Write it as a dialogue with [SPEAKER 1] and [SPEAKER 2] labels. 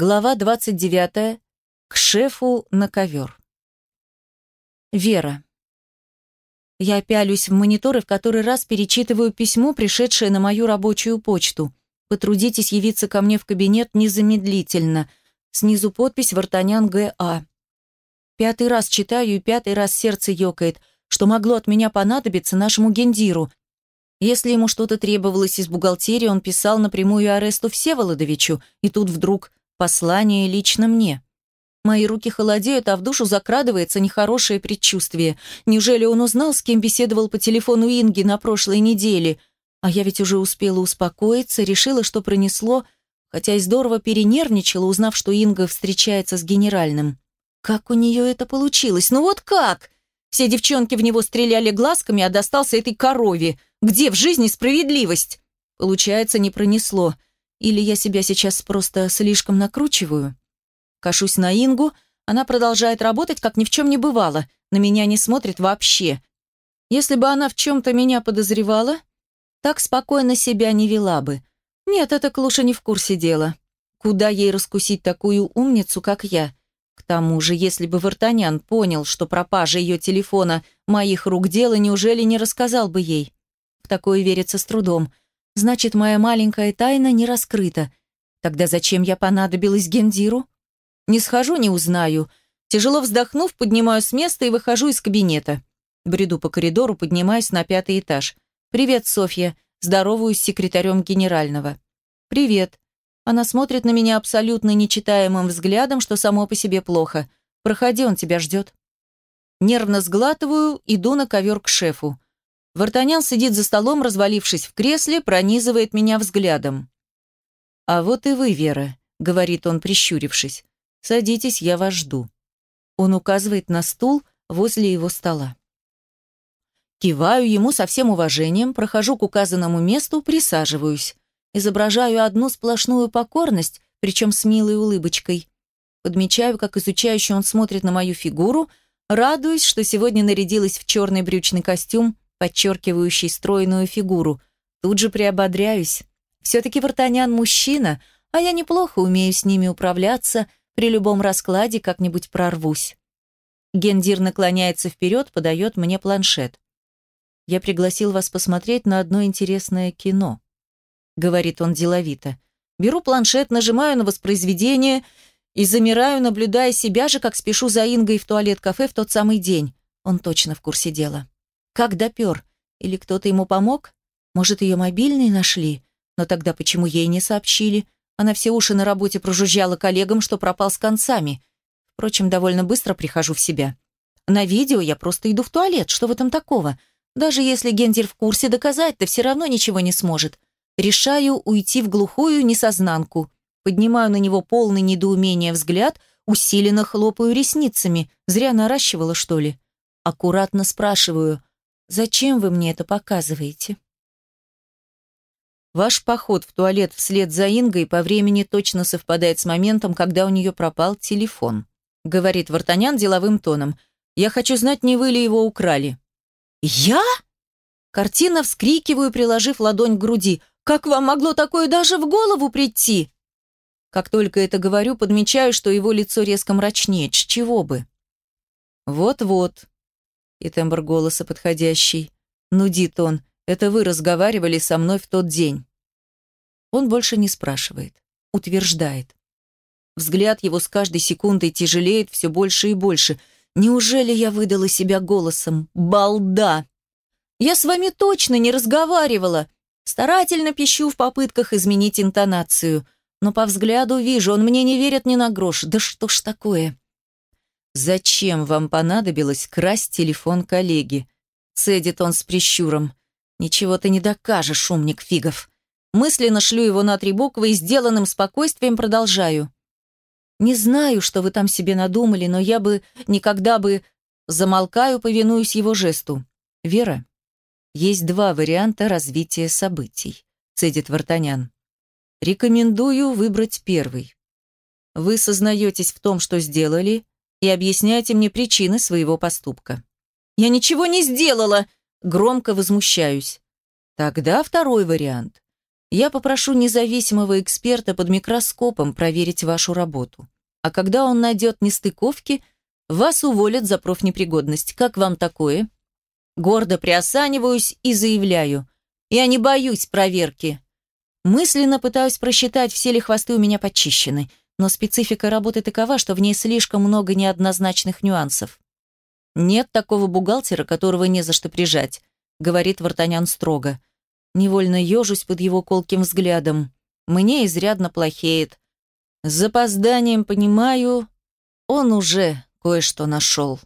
[SPEAKER 1] Глава 29. К шефу на ковер. Вера. Я пялюсь в мониторы, в который раз перечитываю письмо, пришедшее на мою рабочую почту. Потрудитесь явиться ко мне в кабинет незамедлительно. Снизу подпись «Вартанян Г.А». Пятый раз читаю и пятый раз сердце ёкает, что могло от меня понадобиться нашему гендиру. Если ему что-то требовалось из бухгалтерии, он писал напрямую Аресту Всеволодовичу, и тут вдруг послание лично мне. Мои руки холодеют, а в душу закрадывается нехорошее предчувствие. Неужели он узнал, с кем беседовал по телефону Инги на прошлой неделе? А я ведь уже успела успокоиться, решила, что пронесло, хотя и здорово перенервничала, узнав, что Инга встречается с генеральным. Как у нее это получилось? Ну вот как? Все девчонки в него стреляли глазками, а достался этой корове. Где в жизни справедливость? Получается, не пронесло. Или я себя сейчас просто слишком накручиваю? Кашусь на Ингу, она продолжает работать, как ни в чем не бывало. На меня не смотрит вообще. Если бы она в чем-то меня подозревала, так спокойно себя не вела бы. Нет, эта клуша не в курсе дела. Куда ей раскусить такую умницу, как я? К тому же, если бы Вартанян понял, что пропажа ее телефона моих рук дело, неужели не рассказал бы ей? В такое верится с трудом. Значит, моя маленькая тайна не раскрыта. Тогда зачем я понадобилась Гендиру? Не схожу, не узнаю. Тяжело вздохнув, поднимаю с места и выхожу из кабинета. Бреду по коридору, поднимаюсь на пятый этаж. «Привет, Софья». Здороваюсь с секретарем генерального. «Привет». Она смотрит на меня абсолютно нечитаемым взглядом, что само по себе плохо. «Проходи, он тебя ждет». Нервно сглатываю, иду на ковер к шефу. Вартанян сидит за столом, развалившись в кресле, пронизывает меня взглядом. «А вот и вы, Вера», — говорит он, прищурившись. «Садитесь, я вас жду». Он указывает на стул возле его стола. Киваю ему со всем уважением, прохожу к указанному месту, присаживаюсь. Изображаю одну сплошную покорность, причем с милой улыбочкой. Подмечаю, как изучающе он смотрит на мою фигуру, радуюсь, что сегодня нарядилась в черный брючный костюм, подчеркивающий стройную фигуру. Тут же приободряюсь. Все-таки Вартанян мужчина, а я неплохо умею с ними управляться, при любом раскладе как-нибудь прорвусь. Гендир наклоняется вперед, подает мне планшет. «Я пригласил вас посмотреть на одно интересное кино», — говорит он деловито. Беру планшет, нажимаю на воспроизведение и замираю, наблюдая себя же, как спешу за Ингой в туалет-кафе в тот самый день. Он точно в курсе дела. Как допер? Или кто-то ему помог? Может, ее мобильный нашли? Но тогда почему ей не сообщили? Она все уши на работе прожужжала коллегам, что пропал с концами. Впрочем, довольно быстро прихожу в себя. На видео я просто иду в туалет, что в этом такого? Даже если Гендер в курсе, доказать-то все равно ничего не сможет. Решаю уйти в глухую несознанку. Поднимаю на него полный недоумения взгляд, усиленно хлопаю ресницами. Зря наращивала, что ли? Аккуратно спрашиваю, Зачем вы мне это показываете? Ваш поход в туалет вслед за Ингой по времени точно совпадает с моментом, когда у нее пропал телефон, говорит Вартанян деловым тоном. Я хочу знать, не вы ли его украли. Я? Картина вскрикиваю, приложив ладонь к груди. Как вам могло такое даже в голову прийти? Как только это говорю, подмечаю, что его лицо резко мрачнеет. С чего бы? Вот-вот, и тембр голоса подходящий. Нудит он. Это вы разговаривали со мной в тот день. Он больше не спрашивает. Утверждает. Взгляд его с каждой секундой тяжелеет все больше и больше. Неужели я выдала себя голосом? Балда! Я с вами точно не разговаривала. Старательно пищу в попытках изменить интонацию. Но по взгляду вижу, он мне не верит ни на грош. Да что ж такое? «Зачем вам понадобилось красть телефон коллеги?» Цедит он с прищуром. «Ничего ты не докажешь, умник фигов». Мысленно шлю его на три буквы и сделанным спокойствием продолжаю. «Не знаю, что вы там себе надумали, но я бы никогда бы...» Замолкаю, повинуюсь его жесту. «Вера, есть два варианта развития событий», — цедит Вартанян. «Рекомендую выбрать первый. Вы сознаетесь в том, что сделали, и объясняйте мне причины своего поступка. Я ничего не сделала, громко возмущаюсь. Тогда второй вариант. Я попрошу независимого эксперта под микроскопом проверить вашу работу. А когда он найдет нестыковки, вас уволят за профнепригодность. Как вам такое? Гордо приосаниваюсь и заявляю. Я не боюсь проверки. Мысленно пытаюсь просчитать, все ли хвосты у меня почищены, но специфика работы такова, что в ней слишком много неоднозначных нюансов. «Нет такого бухгалтера, которого не за что прижать», — говорит Вартанян строго. Невольно ежусь под его колким взглядом. Мне изрядно плохеет. С запозданием понимаю, он уже кое-что нашел.